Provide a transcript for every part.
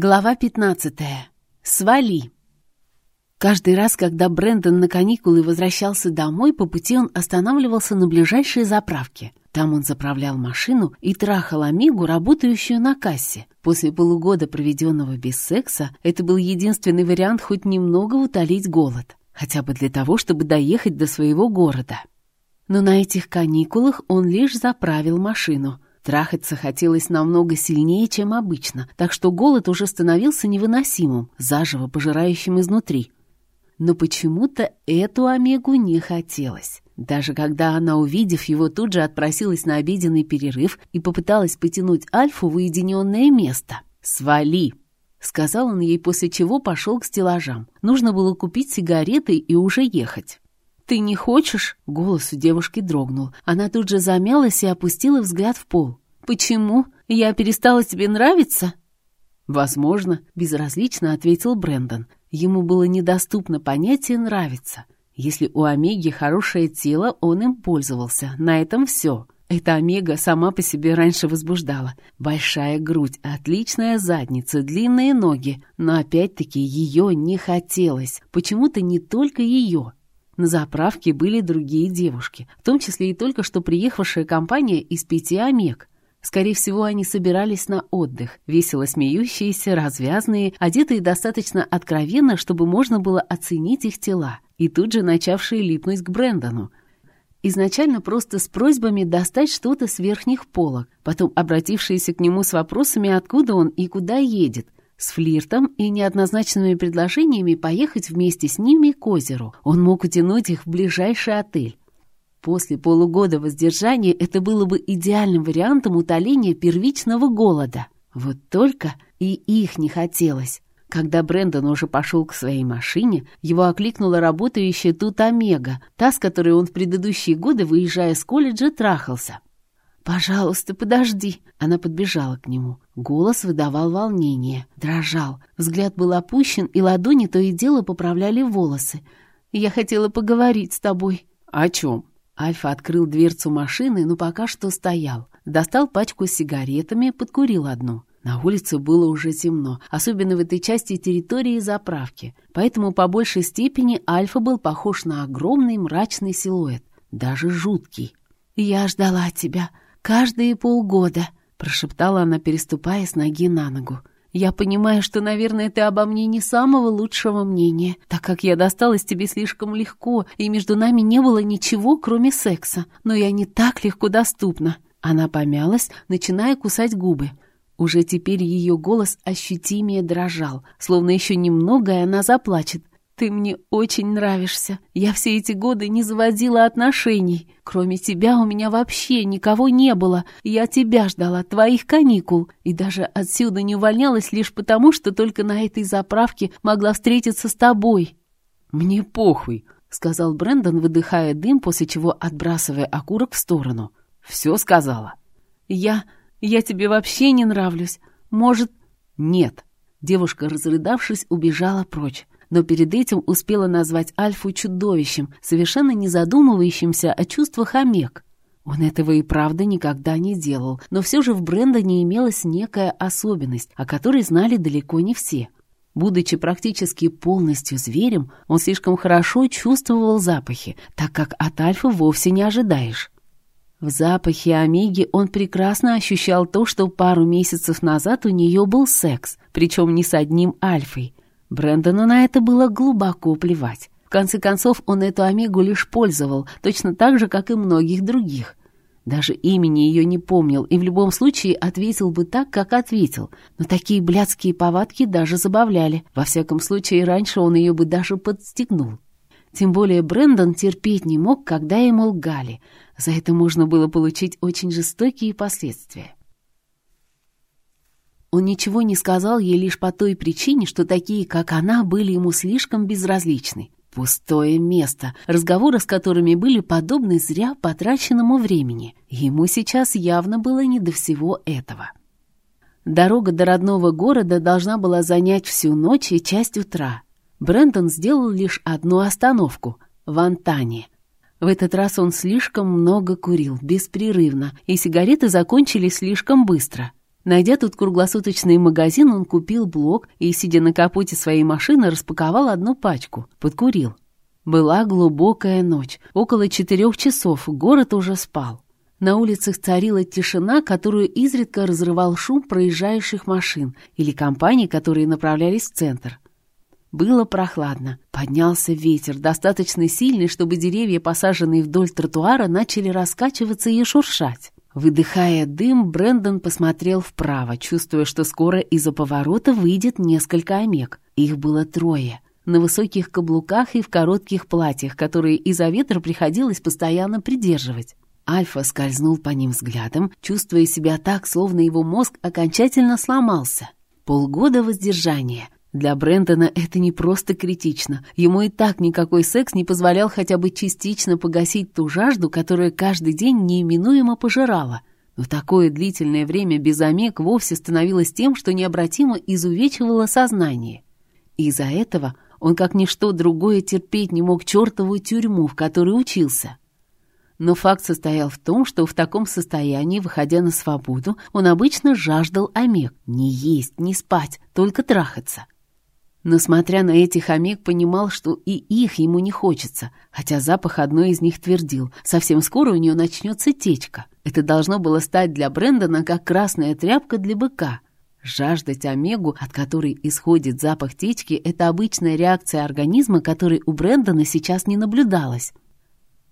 Глава 15. Свали. Каждый раз, когда Брэндон на каникулы возвращался домой, по пути он останавливался на ближайшей заправке. Там он заправлял машину и трахал Амигу, работающую на кассе. После полугода, проведенного без секса, это был единственный вариант хоть немного утолить голод. Хотя бы для того, чтобы доехать до своего города. Но на этих каникулах он лишь заправил машину — Трахаться хотелось намного сильнее, чем обычно, так что голод уже становился невыносимым, заживо пожирающим изнутри. Но почему-то эту Омегу не хотелось. Даже когда она, увидев его, тут же отпросилась на обеденный перерыв и попыталась потянуть Альфу в уединенное место. «Свали!» — сказал он ей, после чего пошел к стеллажам. Нужно было купить сигареты и уже ехать. «Ты не хочешь?» — голос у девушки дрогнул. Она тут же замялась и опустила взгляд в пол. «Почему? Я перестала тебе нравиться?» «Возможно», — безразлично ответил Брэндон. Ему было недоступно понятие «нравится». Если у Омеги хорошее тело, он им пользовался. На этом все. Эта Омега сама по себе раньше возбуждала. Большая грудь, отличная задница, длинные ноги. Но опять-таки ее не хотелось. Почему-то не только ее. На заправке были другие девушки, в том числе и только что приехавшая компания из пяти омег. Скорее всего, они собирались на отдых, весело смеющиеся, развязные, одетые достаточно откровенно, чтобы можно было оценить их тела, и тут же начавшие липнуть к Брэндону. Изначально просто с просьбами достать что-то с верхних полок, потом обратившиеся к нему с вопросами, откуда он и куда едет, с флиртом и неоднозначными предложениями поехать вместе с ними к озеру. Он мог утянуть их в ближайший отель. После полугода воздержания это было бы идеальным вариантом утоления первичного голода. Вот только и их не хотелось. Когда Брэндон уже пошел к своей машине, его окликнула работающая тут Омега, та, с которой он в предыдущие годы, выезжая с колледжа, трахался. «Пожалуйста, подожди!» Она подбежала к нему. Голос выдавал волнение, дрожал. Взгляд был опущен, и ладони то и дело поправляли волосы. «Я хотела поговорить с тобой». «О чем?» Альфа открыл дверцу машины, но пока что стоял. Достал пачку с сигаретами, подкурил одну. На улице было уже темно, особенно в этой части территории заправки. Поэтому по большей степени Альфа был похож на огромный мрачный силуэт, даже жуткий. «Я ждала тебя», «Каждые полгода», — прошептала она, переступая с ноги на ногу. «Я понимаю, что, наверное, ты обо мне не самого лучшего мнения, так как я досталась тебе слишком легко, и между нами не было ничего, кроме секса, но я не так легко доступна». Она помялась, начиная кусать губы. Уже теперь ее голос ощутимее дрожал, словно еще немного, и она заплачет. Ты мне очень нравишься. Я все эти годы не заводила отношений. Кроме тебя у меня вообще никого не было. Я тебя ждала, твоих каникул. И даже отсюда не увольнялась лишь потому, что только на этой заправке могла встретиться с тобой. Мне похуй, сказал Брэндон, выдыхая дым, после чего отбрасывая окурок в сторону. Все сказала. Я... я тебе вообще не нравлюсь. Может... Нет. Девушка, разрыдавшись, убежала прочь но перед этим успела назвать Альфу чудовищем, совершенно не задумывающимся о чувствах Омег. Он этого и правда никогда не делал, но все же в Брэндоне имелась некая особенность, о которой знали далеко не все. Будучи практически полностью зверем, он слишком хорошо чувствовал запахи, так как от Альфа вовсе не ожидаешь. В запахе Омеги он прекрасно ощущал то, что пару месяцев назад у нее был секс, причем не с одним Альфой. Брэндону на это было глубоко плевать. В конце концов, он эту Омегу лишь пользовал, точно так же, как и многих других. Даже имени ее не помнил и в любом случае ответил бы так, как ответил. Но такие блядские повадки даже забавляли. Во всяком случае, раньше он ее бы даже подстегнул. Тем более Брэндон терпеть не мог, когда ему лгали. За это можно было получить очень жестокие последствия. Он ничего не сказал ей лишь по той причине, что такие, как она, были ему слишком безразличны. Пустое место, разговоры с которыми были подобны зря потраченному времени. Ему сейчас явно было не до всего этого. Дорога до родного города должна была занять всю ночь и часть утра. Брэндон сделал лишь одну остановку — в Антане. В этот раз он слишком много курил, беспрерывно, и сигареты закончились слишком быстро — Найдя тут круглосуточный магазин, он купил блок и, сидя на капоте своей машины, распаковал одну пачку, подкурил. Была глубокая ночь, около четырех часов, город уже спал. На улицах царила тишина, которую изредка разрывал шум проезжающих машин или компаний, которые направлялись в центр. Было прохладно. Поднялся ветер, достаточно сильный, чтобы деревья, посаженные вдоль тротуара, начали раскачиваться и шуршать. Выдыхая дым, Брэндон посмотрел вправо, чувствуя, что скоро из-за поворота выйдет несколько омег. Их было трое. На высоких каблуках и в коротких платьях, которые из-за ветра приходилось постоянно придерживать. Альфа скользнул по ним взглядом, чувствуя себя так, словно его мозг окончательно сломался. Полгода воздержания — для Брэндона это не просто критично. Ему и так никакой секс не позволял хотя бы частично погасить ту жажду, которая каждый день неименуемо пожирала. Но такое длительное время без омег вовсе становилось тем, что необратимо изувечивало сознание. Из-за этого он как ничто другое терпеть не мог чертову тюрьму, в которой учился. Но факт состоял в том, что в таком состоянии, выходя на свободу, он обычно жаждал омег. Не есть, не спать, только трахаться. Но, смотря на этих омег, понимал, что и их ему не хочется, хотя запах одной из них твердил, совсем скоро у нее начнется течка. Это должно было стать для Брэндона как красная тряпка для быка. Жаждать омегу, от которой исходит запах течки, это обычная реакция организма, которой у Брэндона сейчас не наблюдалось.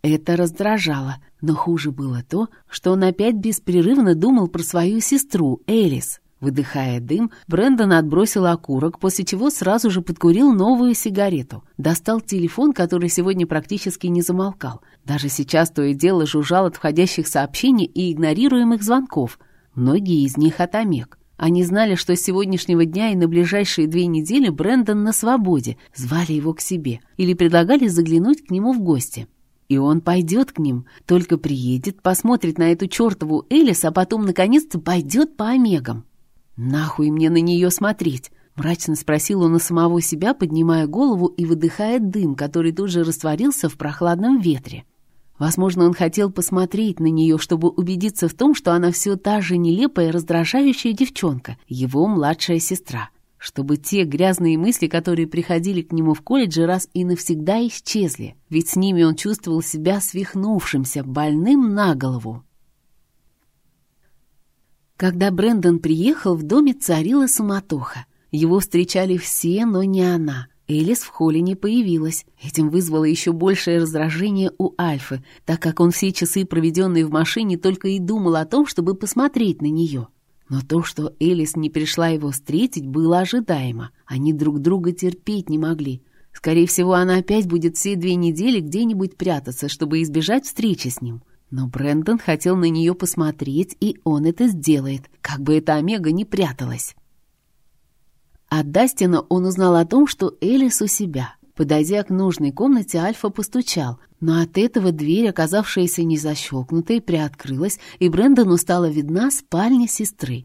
Это раздражало, но хуже было то, что он опять беспрерывно думал про свою сестру, Элис. Выдыхая дым, Брэндон отбросил окурок, после чего сразу же подкурил новую сигарету. Достал телефон, который сегодня практически не замолкал. Даже сейчас то и дело жужжал от входящих сообщений и игнорируемых звонков. Многие из них от Омег. Они знали, что с сегодняшнего дня и на ближайшие две недели Брэндон на свободе, звали его к себе или предлагали заглянуть к нему в гости. И он пойдет к ним, только приедет, посмотрит на эту чертову Элис, а потом, наконец-то, пойдет по Омегам. «Нахуй мне на нее смотреть?» — мрачно спросил он у самого себя, поднимая голову и выдыхая дым, который тут же растворился в прохладном ветре. Возможно, он хотел посмотреть на нее, чтобы убедиться в том, что она все та же нелепая, раздражающая девчонка, его младшая сестра. Чтобы те грязные мысли, которые приходили к нему в колледже, раз и навсегда исчезли. Ведь с ними он чувствовал себя свихнувшимся, больным на голову. Когда Брэндон приехал, в доме царила суматоха. Его встречали все, но не она. Элис в холле не появилась. Этим вызвало еще большее раздражение у Альфы, так как он все часы, проведенные в машине, только и думал о том, чтобы посмотреть на нее. Но то, что Элис не пришла его встретить, было ожидаемо. Они друг друга терпеть не могли. Скорее всего, она опять будет все две недели где-нибудь прятаться, чтобы избежать встречи с ним. Но Брэндон хотел на нее посмотреть, и он это сделает, как бы эта Омега не пряталась. От Дастина он узнал о том, что Элис у себя. Подойдя к нужной комнате, Альфа постучал, но от этого дверь, оказавшаяся незащелкнутой, приоткрылась, и Брэндону стала видна спальня сестры.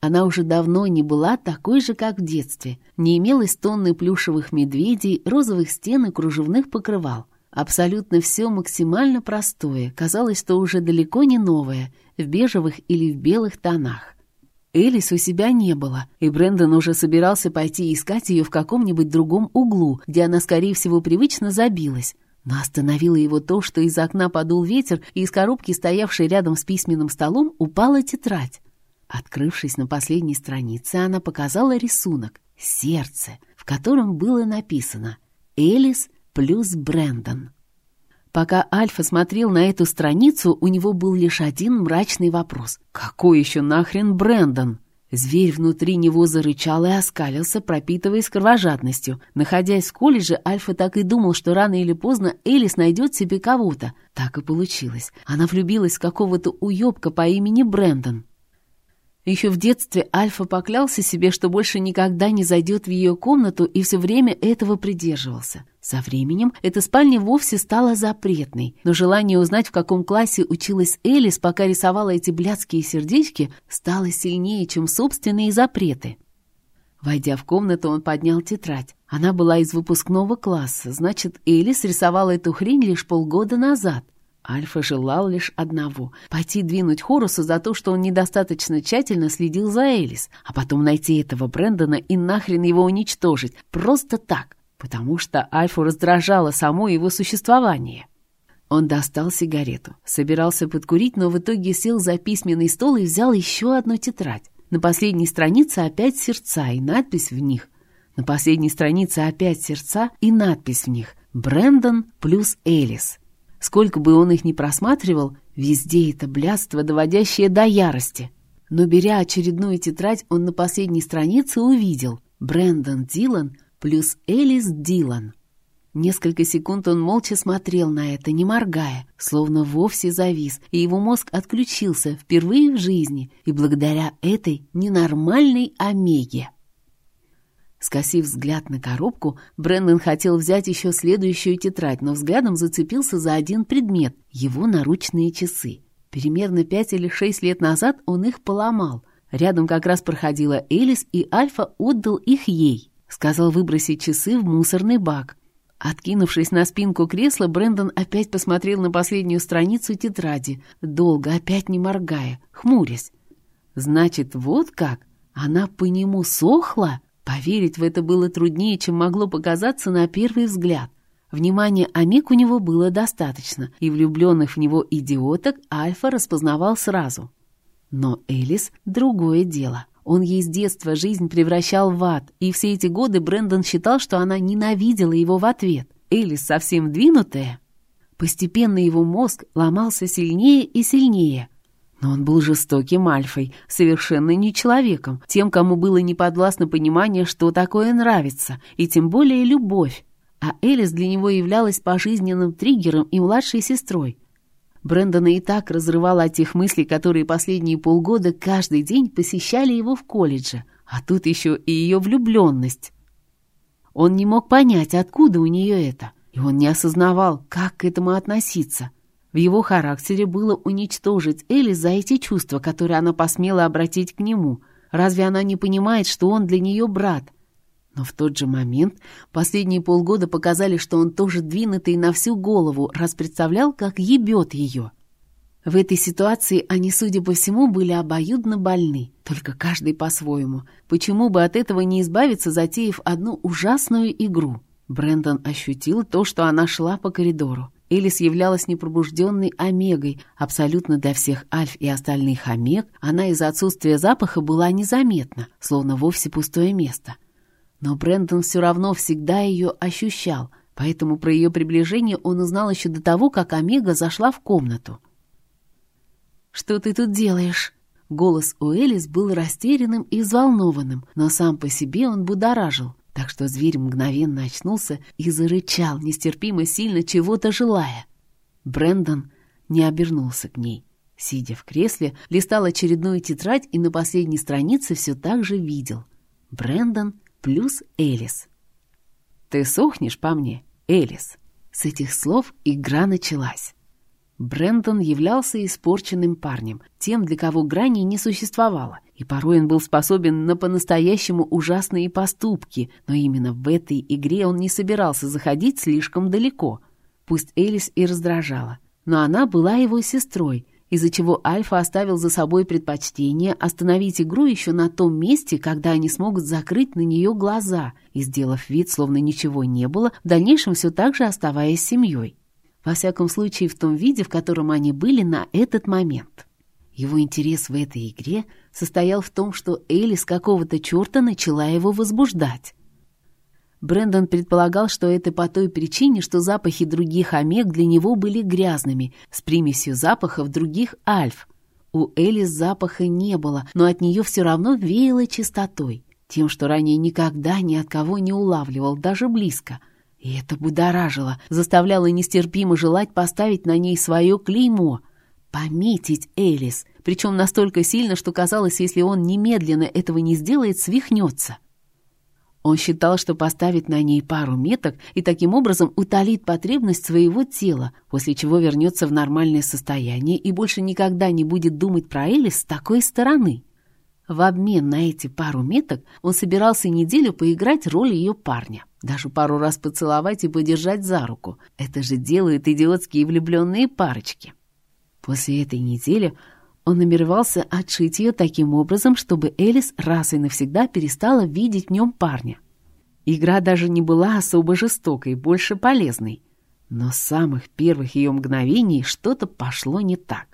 Она уже давно не была такой же, как в детстве. Не имелось тонны плюшевых медведей, розовых стен и кружевных покрывал. Абсолютно все максимально простое, казалось, что уже далеко не новое, в бежевых или в белых тонах. Элис у себя не было, и Брэндон уже собирался пойти искать ее в каком-нибудь другом углу, где она, скорее всего, привычно забилась. Но остановило его то, что из окна подул ветер, и из коробки, стоявшей рядом с письменным столом, упала тетрадь. Открывшись на последней странице, она показала рисунок — сердце, в котором было написано «Элис плюс Брэндон. Пока Альфа смотрел на эту страницу, у него был лишь один мрачный вопрос. «Какой еще нахрен Брэндон?» Зверь внутри него зарычал и оскалился, пропитываясь кровожадностью. Находясь в колледже, Альфа так и думал, что рано или поздно Элис найдет себе кого-то. Так и получилось. Она влюбилась в какого-то уебка по имени Брэндон. Еще в детстве Альфа поклялся себе, что больше никогда не зайдет в ее комнату и все время этого придерживался. Со временем эта спальня вовсе стала запретной, но желание узнать, в каком классе училась Элис, пока рисовала эти блядские сердечки, стало сильнее, чем собственные запреты. Войдя в комнату, он поднял тетрадь. Она была из выпускного класса, значит, Элис рисовала эту хрень лишь полгода назад. Альфа желал лишь одного — пойти двинуть Хорусу за то, что он недостаточно тщательно следил за Элис, а потом найти этого Брэндона и нахрен его уничтожить, просто так, потому что Альфу раздражало само его существование. Он достал сигарету, собирался подкурить, но в итоге сел за письменный стол и взял еще одну тетрадь. На последней странице опять сердца и надпись в них. На последней странице опять сердца и надпись в них «Брэндон плюс Элис». Сколько бы он их ни просматривал, везде это блядство, доводящее до ярости. Но беря очередную тетрадь, он на последней странице увидел Брэндон Дилан плюс Элис Дилан. Несколько секунд он молча смотрел на это, не моргая, словно вовсе завис, и его мозг отключился впервые в жизни и благодаря этой ненормальной омеге. Скосив взгляд на коробку, Брэндон хотел взять еще следующую тетрадь, но взглядом зацепился за один предмет — его наручные часы. Примерно пять или шесть лет назад он их поломал. Рядом как раз проходила Элис, и Альфа отдал их ей. Сказал выбросить часы в мусорный бак. Откинувшись на спинку кресла, Брэндон опять посмотрел на последнюю страницу тетради, долго, опять не моргая, хмурясь. «Значит, вот как? Она по нему сохла?» Поверить в это было труднее, чем могло показаться на первый взгляд. Внимания Амик у него было достаточно, и влюбленных в него идиоток Альфа распознавал сразу. Но Элис — другое дело. Он ей с детства жизнь превращал в ад, и все эти годы Брэндон считал, что она ненавидела его в ответ. Элис совсем двинутая. Постепенно его мозг ломался сильнее и сильнее, но он был жестоким альфой, совершенно не человеком, тем, кому было неподвластно понимание, что такое нравится, и тем более любовь. А Элис для него являлась пожизненным триггером и младшей сестрой. Брэндона и так разрывало от тех мыслей, которые последние полгода каждый день посещали его в колледже, а тут еще и ее влюбленность. Он не мог понять, откуда у нее это, и он не осознавал, как к этому относиться — в его характере было уничтожить Элли за эти чувства, которые она посмела обратить к нему. Разве она не понимает, что он для нее брат? Но в тот же момент последние полгода показали, что он тоже двинутый на всю голову, раз представлял, как ебет ее. В этой ситуации они, судя по всему, были обоюдно больны, только каждый по-своему. Почему бы от этого не избавиться, затеяв одну ужасную игру? Брендон ощутил то, что она шла по коридору. Элис являлась непробужденной омегой. Абсолютно для всех альф и остальных омег она из-за отсутствия запаха была незаметна, словно вовсе пустое место. Но Брэндон все равно всегда ее ощущал, поэтому про ее приближение он узнал еще до того, как Омега зашла в комнату. «Что ты тут делаешь?» Голос у Элис был растерянным и взволнованным, но сам по себе он будоражил так что зверь мгновенно очнулся и зарычал, нестерпимо сильно чего-то желая. Брендон не обернулся к ней. Сидя в кресле, листал очередную тетрадь и на последней странице все так же видел. Брендон плюс Элис. «Ты сохнешь по мне, Элис?» С этих слов игра началась. Брендон являлся испорченным парнем, тем, для кого грани не существовало, и порой он был способен на по-настоящему ужасные поступки, но именно в этой игре он не собирался заходить слишком далеко. Пусть Элис и раздражала, но она была его сестрой, из-за чего Альфа оставил за собой предпочтение остановить игру еще на том месте, когда они смогут закрыть на нее глаза, и, сделав вид, словно ничего не было, в дальнейшем все так же оставаясь семьей. Во всяком случае, в том виде, в котором они были на этот момент. Его интерес в этой игре состоял в том, что Элли с какого-то черта начала его возбуждать. Брендон предполагал, что это по той причине, что запахи других омег для него были грязными, с примесью запахов других альф. У Элис запаха не было, но от нее все равно веяло чистотой, тем, что ранее никогда ни от кого не улавливал, даже близко — и это будоражило, заставляло нестерпимо желать поставить на ней свое клеймо. Пометить Элис, причем настолько сильно, что казалось, если он немедленно этого не сделает, свихнется. Он считал, что поставит на ней пару меток и таким образом утолит потребность своего тела, после чего вернется в нормальное состояние и больше никогда не будет думать про Элис с такой стороны. В обмен на эти пару меток он собирался неделю поиграть роль ее парня. Даже пару раз поцеловать и подержать за руку. Это же делают идиотские влюбленные парочки. После этой недели он намеревался отшить ее таким образом, чтобы Элис раз и навсегда перестала видеть в нем парня. Игра даже не была особо жестокой, больше полезной. Но с самых первых ее мгновений что-то пошло не так.